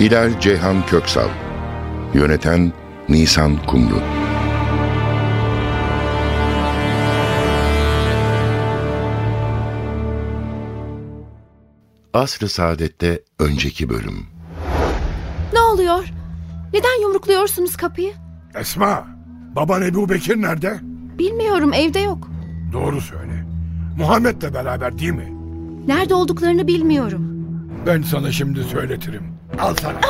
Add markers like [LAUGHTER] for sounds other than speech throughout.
Hilal Ceyhan Köksal Yöneten Nisan Kumru Asr-ı Saadet'te önceki bölüm Ne oluyor? Neden yumrukluyorsunuz kapıyı? Esma, baban Ebu Bekir nerede? Bilmiyorum evde yok. Doğru söyle. Muhammed'le beraber değil mi? Nerede olduklarını bilmiyorum. Ben sana şimdi söyletirim. Al sana.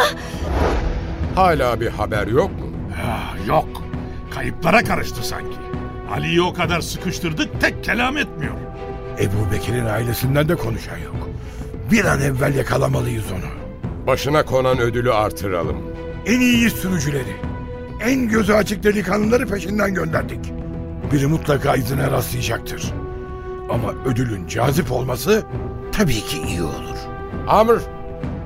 Hala bir haber yok mu? Ah, yok. Kayıplara karıştı sanki. Ali'yi o kadar sıkıştırdık tek kelam etmiyor. Ebu Bekir'in ailesinden de konuşan yok. Bir an evvel yakalamalıyız onu. Başına konan ödülü artıralım. En iyi sürücüleri, en gözü açık delikanlıları peşinden gönderdik. Biri mutlaka izine rastlayacaktır. Ama ödülün cazip olması tabii ki iyi olur. Amr,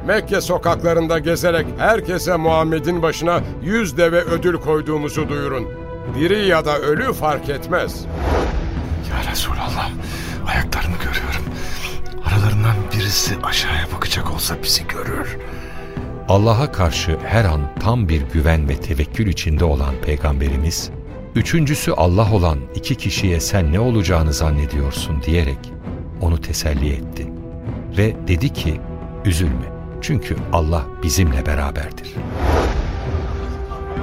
Mekke sokaklarında gezerek herkese Muhammed'in başına yüz deve ödül koyduğumuzu duyurun. Diri ya da ölü fark etmez. Ya Resulallah, ayaklarını görüyorum. Aralarından birisi aşağıya bakacak olsa bizi görür. Allah'a karşı her an tam bir güven ve tevekkül içinde olan Peygamberimiz, üçüncüsü Allah olan iki kişiye sen ne olacağını zannediyorsun diyerek onu teselli etti. Ve dedi ki, üzülme çünkü Allah bizimle beraberdir.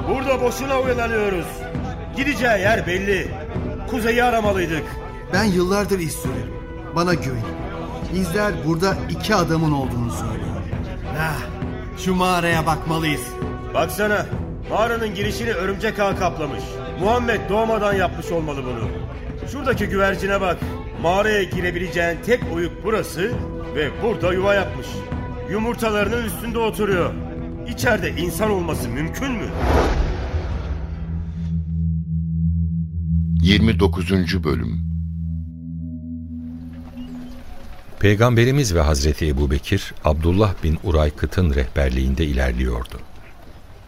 Burada boşuna oyalanıyoruz. Gideceği yer belli. Kuzeyi aramalıydık. Ben yıllardır iz sürerim. Bana güvenin. İzler burada iki adamın olduğunu söylüyor. Ah, şu mağaraya bakmalıyız. Baksana, mağaranın girişini örümcek ağ kaplamış. Muhammed doğmadan yapmış olmalı bunu. Şuradaki güvercine bak. Mağaraya girebileceğin tek oyuk burası ve burada yuva yapmış. Yumurtalarının üstünde oturuyor. İçeride insan olması mümkün mü? 29. Bölüm Peygamberimiz ve Hazreti Ebubekir, Abdullah bin Uraykıt'ın rehberliğinde ilerliyordu.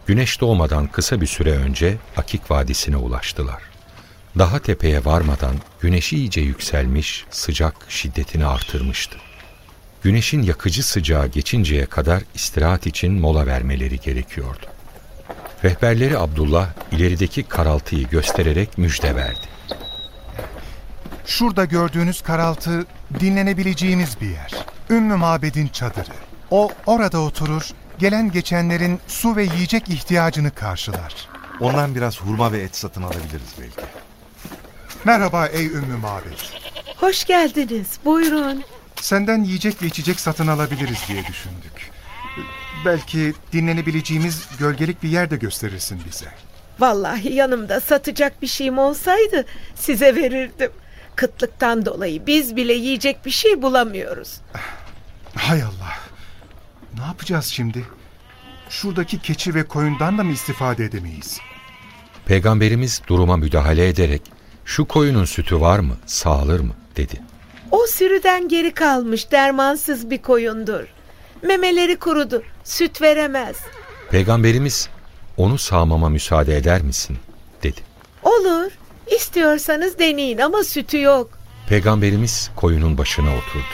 Güneş doğmadan kısa bir süre önce Akik Vadisi'ne ulaştılar. Daha tepeye varmadan güneş iyice yükselmiş, sıcak şiddetini artırmıştı. Güneşin yakıcı sıcağı geçinceye kadar istirahat için mola vermeleri gerekiyordu. Rehberleri Abdullah ilerideki karaltıyı göstererek müjde verdi. Şurada gördüğünüz karaltı dinlenebileceğimiz bir yer. Ümmü Mabed'in çadırı. O orada oturur, gelen geçenlerin su ve yiyecek ihtiyacını karşılar. Ondan biraz hurma ve et satın alabiliriz belki. Merhaba ey Ümmü Mabed. Hoş geldiniz. Buyurun. Senden yiyecek ve içecek satın alabiliriz diye düşündük. Belki dinlenebileceğimiz gölgelik bir yer de gösterirsin bize. Vallahi yanımda satacak bir şeyim olsaydı size verirdim. Kıtlıktan dolayı biz bile yiyecek bir şey bulamıyoruz. Hay Allah. Ne yapacağız şimdi? Şuradaki keçi ve koyundan da mı istifade edemeyiz? Peygamberimiz duruma müdahale ederek şu koyunun sütü var mı, sağılır mı dedi. O sürüden geri kalmış dermansız bir koyundur. Memeleri kurudu, süt veremez. Peygamberimiz onu sağmama müsaade eder misin dedi. Olur, istiyorsanız deneyin ama sütü yok. Peygamberimiz koyunun başına oturdu.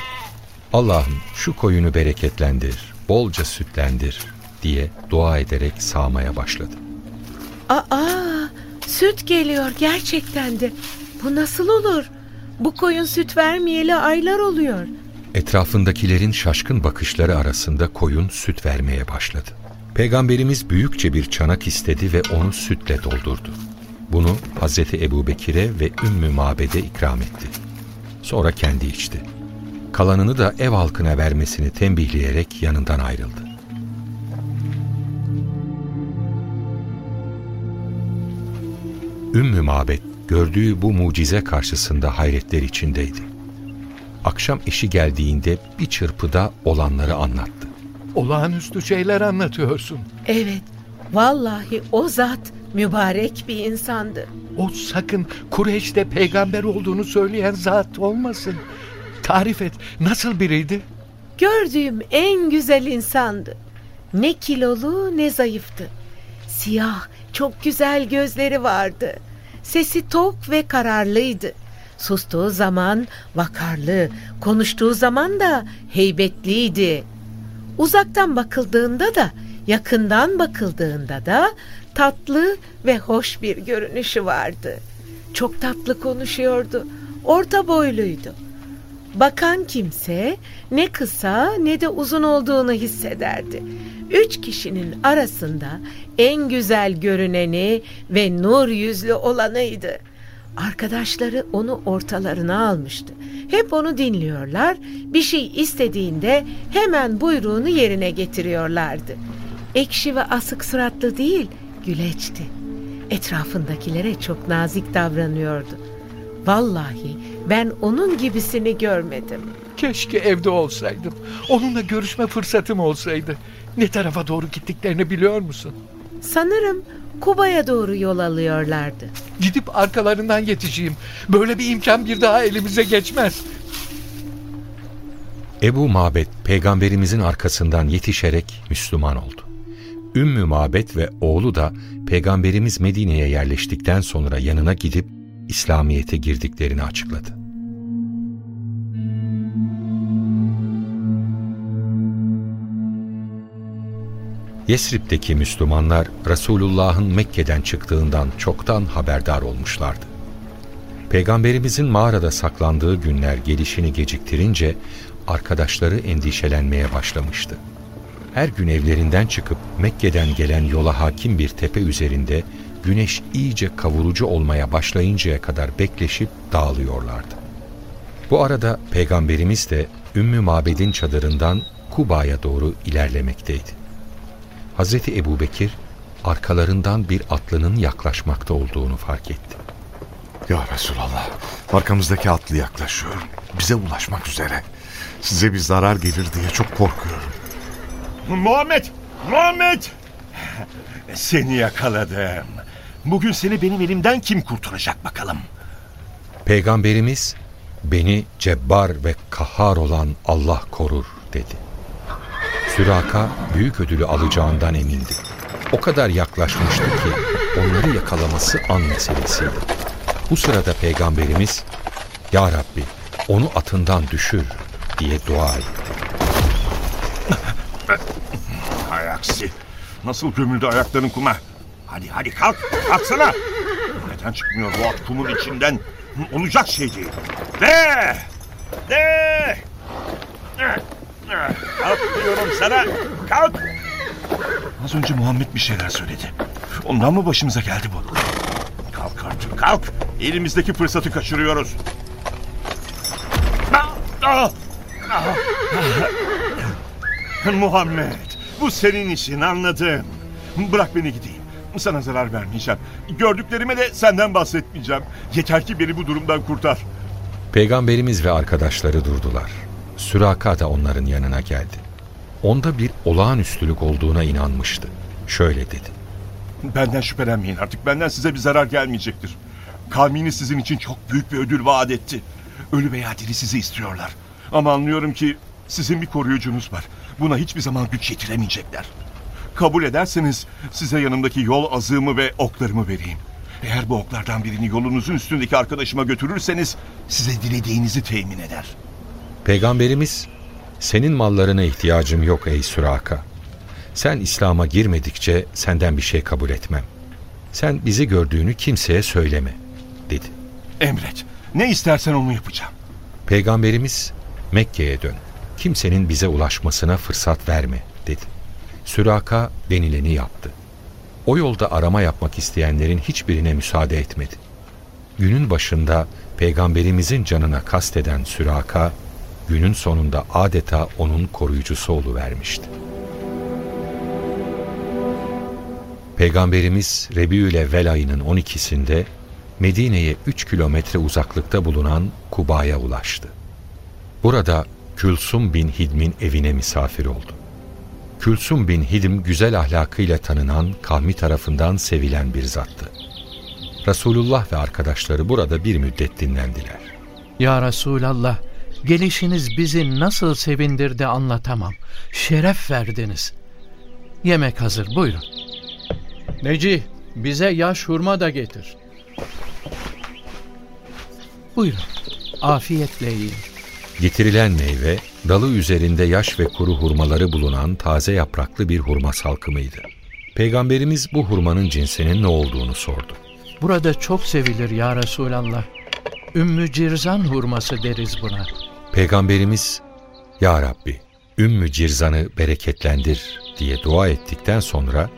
Allah'ım şu koyunu bereketlendir, bolca sütlendir diye dua ederek sağmaya başladı. Aa, süt geliyor gerçekten de. Bu nasıl olur? Bu koyun süt vermeyeli aylar oluyor. Etrafındakilerin şaşkın bakışları arasında koyun süt vermeye başladı. Peygamberimiz büyükçe bir çanak istedi ve onu sütle doldurdu. Bunu Hazreti Ebu Bekir'e ve Ümmü Mabed'e ikram etti. Sonra kendi içti. Kalanını da ev halkına vermesini tembihleyerek yanından ayrıldı. Ümmü Mabed gördüğü bu mucize karşısında hayretler içindeydi. Akşam eşi geldiğinde bir çırpıda olanları anlattı. olağanüstü şeyler anlatıyorsun. Evet, vallahi o zat mübarek bir insandı. O sakın Kureyş'te peygamber olduğunu söyleyen zat olmasın. Tarif et, nasıl biriydi? Gördüğüm en güzel insandı. Ne kilolu ne zayıftı. Siyah, çok güzel gözleri vardı. Sesi tok ve kararlıydı. Sustuğu zaman vakarlı, konuştuğu zaman da heybetliydi. Uzaktan bakıldığında da, yakından bakıldığında da tatlı ve hoş bir görünüşü vardı. Çok tatlı konuşuyordu. Orta boyluydu. Bakan kimse ne kısa ne de uzun olduğunu hissederdi. Üç kişinin arasında en güzel görüneni ve nur yüzlü olanıydı. Arkadaşları onu ortalarına almıştı. Hep onu dinliyorlar, bir şey istediğinde hemen buyruğunu yerine getiriyorlardı. Ekşi ve asık suratlı değil, güleçti. Etrafındakilere çok nazik davranıyordu. Vallahi ben onun gibisini görmedim. Keşke evde olsaydım. Onunla görüşme fırsatım olsaydı. Ne tarafa doğru gittiklerini biliyor musun? Sanırım Kuba'ya doğru yol alıyorlardı. Gidip arkalarından yetişeyim. Böyle bir imkan bir daha elimize geçmez. Ebu Mabet peygamberimizin arkasından yetişerek Müslüman oldu. Ümmü Mabet ve oğlu da peygamberimiz Medine'ye yerleştikten sonra yanına gidip İslamiyet'e girdiklerini açıkladı. Yesrib'deki Müslümanlar Resulullah'ın Mekke'den çıktığından çoktan haberdar olmuşlardı. Peygamberimizin mağarada saklandığı günler gelişini geciktirince arkadaşları endişelenmeye başlamıştı. Her gün evlerinden çıkıp Mekke'den gelen yola hakim bir tepe üzerinde güneş iyice kavurucu olmaya başlayıncaya kadar bekleşip dağılıyorlardı. Bu arada Peygamberimiz de Ümmü Mabed'in çadırından Kuba'ya doğru ilerlemekteydi. Hazreti Ebu Bekir arkalarından bir atlının yaklaşmakta olduğunu fark etti. Ya Resulallah, arkamızdaki atlı yaklaşıyor. Bize ulaşmak üzere. Size bir zarar gelir diye çok korkuyorum. Muhammed! Muhammed! Seni yakaladım. Bugün seni benim elimden kim kurtaracak bakalım? Peygamberimiz beni cebbar ve kahhar olan Allah korur dedi. Süraka büyük ödülü alacağından emindi. O kadar yaklaşmıştı ki onları yakalaması an meselesiydi. Bu sırada peygamberimiz Ya Rabbi onu atından düşür diye dua etti. [LAUGHS] Ayaksi. Nasıl gömüldü ayakların kuma? Hadi hadi kalk. Kalksana. Neden çıkmıyor bu at kumun içinden? Olacak şey değil. De! De! Kalk diyorum sana. Kalk. Az önce Muhammed bir şeyler söyledi. Ondan mı başımıza geldi bu? Kalk artık kalk. Elimizdeki fırsatı kaçırıyoruz. Muhammed bu senin işin anladım. Bırak beni gideyim. Sana zarar vermeyeceğim. Gördüklerime de senden bahsetmeyeceğim. Yeter ki beni bu durumdan kurtar. Peygamberimiz ve arkadaşları durdular. Süraka da onların yanına geldi. Onda bir olağanüstülük olduğuna inanmıştı. Şöyle dedi. Benden şüphelenmeyin artık. Benden size bir zarar gelmeyecektir. Kavminiz sizin için çok büyük bir ödül vaat etti. Ölü veya diri sizi istiyorlar. Ama anlıyorum ki sizin bir koruyucunuz var. Buna hiçbir zaman güç yetiremeyecekler. Kabul ederseniz size yanımdaki yol azığımı ve oklarımı vereyim. Eğer bu oklardan birini yolunuzun üstündeki arkadaşıma götürürseniz size dilediğinizi temin eder. Peygamberimiz senin mallarına ihtiyacım yok ey Süraka. Sen İslam'a girmedikçe senden bir şey kabul etmem. Sen bizi gördüğünü kimseye söyleme dedi. Emret. Ne istersen onu yapacağım. Peygamberimiz Mekke'ye dön. Kimsenin bize ulaşmasına fırsat verme dedi. Süraka denileni yaptı. O yolda arama yapmak isteyenlerin hiçbirine müsaade etmedi. Günün başında peygamberimizin canına kasteden Süraka günün sonunda adeta onun koruyucusu vermişti. Peygamberimiz Rebiül Evvel ayının 12'sinde Medine'ye 3 kilometre uzaklıkta bulunan Kuba'ya ulaştı. Burada Külsum bin Hidm'in evine misafir oldu. Külsum bin Hidim güzel ahlakıyla tanınan, kavmi tarafından sevilen bir zattı. Resulullah ve arkadaşları burada bir müddet dinlendiler. Ya Resulallah, gelişiniz bizi nasıl sevindirdi anlatamam. Şeref verdiniz. Yemek hazır, buyurun. Neci, bize yaş hurma da getir. Buyurun, afiyetle yiyin. Getirilen meyve, dalı üzerinde yaş ve kuru hurmaları bulunan taze yapraklı bir hurma salkımıydı. Peygamberimiz bu hurmanın cinsinin ne olduğunu sordu. Burada çok sevilir ya Resulallah. Ümmü Cirzan hurması deriz buna. Peygamberimiz, Ya Rabbi, Ümmü Cirzan'ı bereketlendir diye dua ettikten sonra,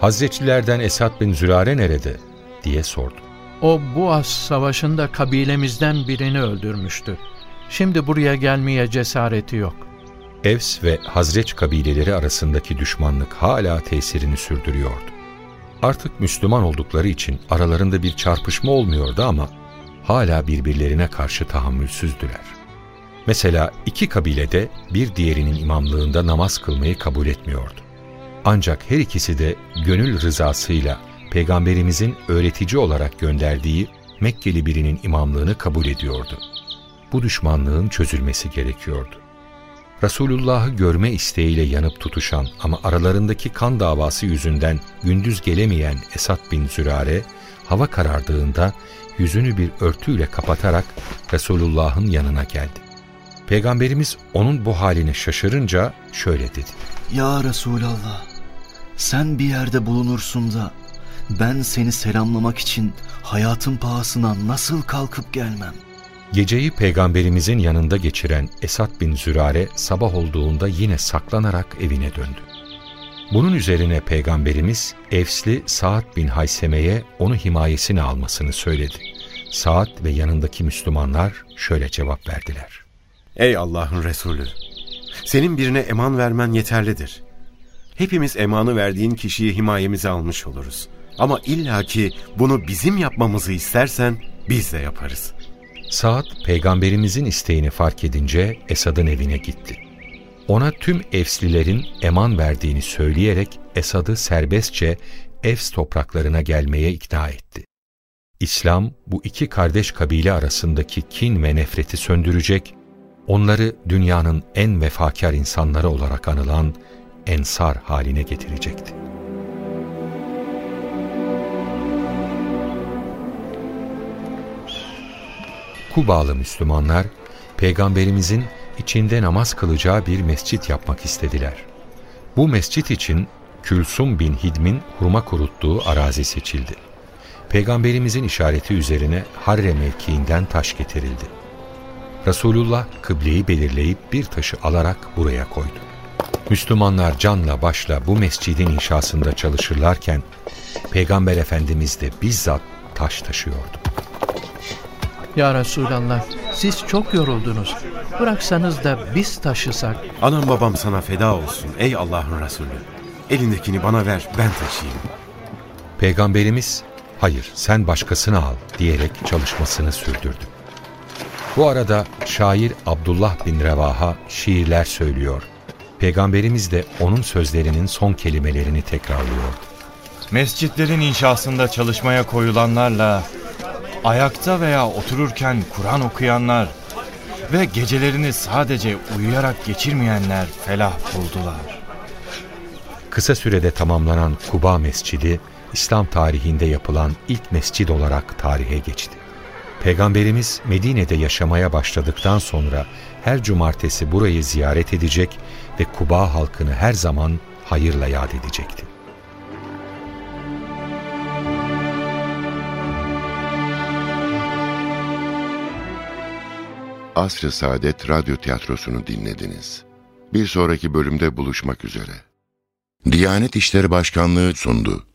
Hazretçilerden Esad bin Zürare nerede diye sordu. O Buas savaşında kabilemizden birini öldürmüştü. Şimdi buraya gelmeye cesareti yok. Evs ve Hazreç kabileleri arasındaki düşmanlık hala tesirini sürdürüyordu. Artık Müslüman oldukları için aralarında bir çarpışma olmuyordu ama hala birbirlerine karşı tahammülsüzdüler. Mesela iki kabilede bir diğerinin imamlığında namaz kılmayı kabul etmiyordu. Ancak her ikisi de gönül rızasıyla Peygamberimizin öğretici olarak gönderdiği Mekkeli birinin imamlığını kabul ediyordu. Bu düşmanlığın çözülmesi gerekiyordu. Resulullah'ı görme isteğiyle yanıp tutuşan ama aralarındaki kan davası yüzünden gündüz gelemeyen Esad bin Zürare, hava karardığında yüzünü bir örtüyle kapatarak Resulullah'ın yanına geldi. Peygamberimiz onun bu haline şaşırınca şöyle dedi. Ya Resulallah, sen bir yerde bulunursun da ben seni selamlamak için hayatın pahasına nasıl kalkıp gelmem? Geceyi peygamberimizin yanında geçiren Esad bin Zürare sabah olduğunda yine saklanarak evine döndü. Bunun üzerine peygamberimiz Evsli Saad bin Hayseme'ye onu himayesine almasını söyledi. Saad ve yanındaki Müslümanlar şöyle cevap verdiler. Ey Allah'ın Resulü! Senin birine eman vermen yeterlidir. Hepimiz emanı verdiğin kişiyi himayemize almış oluruz. Ama illaki bunu bizim yapmamızı istersen biz de yaparız. Saad peygamberimizin isteğini fark edince Esad'ın evine gitti. Ona tüm Efslilerin eman verdiğini söyleyerek Esad'ı serbestçe Efs topraklarına gelmeye ikna etti. İslam bu iki kardeş kabile arasındaki kin ve nefreti söndürecek, onları dünyanın en vefakar insanları olarak anılan ensar haline getirecekti. Kubalı Müslümanlar, Peygamberimizin içinde namaz kılacağı bir mescit yapmak istediler. Bu mescit için Külsum bin Hidm'in hurma kuruttuğu arazi seçildi. Peygamberimizin işareti üzerine Harre mevkiinden taş getirildi. Resulullah kıbleyi belirleyip bir taşı alarak buraya koydu. Müslümanlar canla başla bu mescidin inşasında çalışırlarken Peygamber Efendimiz de bizzat taş taşıyordu. Ya Resulallah siz çok yoruldunuz. Bıraksanız da biz taşısak. Anam babam sana feda olsun ey Allah'ın Resulü. Elindekini bana ver ben taşıyayım. Peygamberimiz hayır sen başkasını al diyerek çalışmasını sürdürdü. Bu arada şair Abdullah bin Revaha şiirler söylüyor. Peygamberimiz de onun sözlerinin son kelimelerini tekrarlıyordu. Mescitlerin inşasında çalışmaya koyulanlarla ayakta veya otururken Kur'an okuyanlar ve gecelerini sadece uyuyarak geçirmeyenler felah buldular. Kısa sürede tamamlanan Kuba Mescidi, İslam tarihinde yapılan ilk mescid olarak tarihe geçti. Peygamberimiz Medine'de yaşamaya başladıktan sonra her cumartesi burayı ziyaret edecek ve Kuba halkını her zaman hayırla yad edecekti. Asr-ı Saadet Radyo Tiyatrosu'nu dinlediniz. Bir sonraki bölümde buluşmak üzere. Diyanet İşleri Başkanlığı sundu.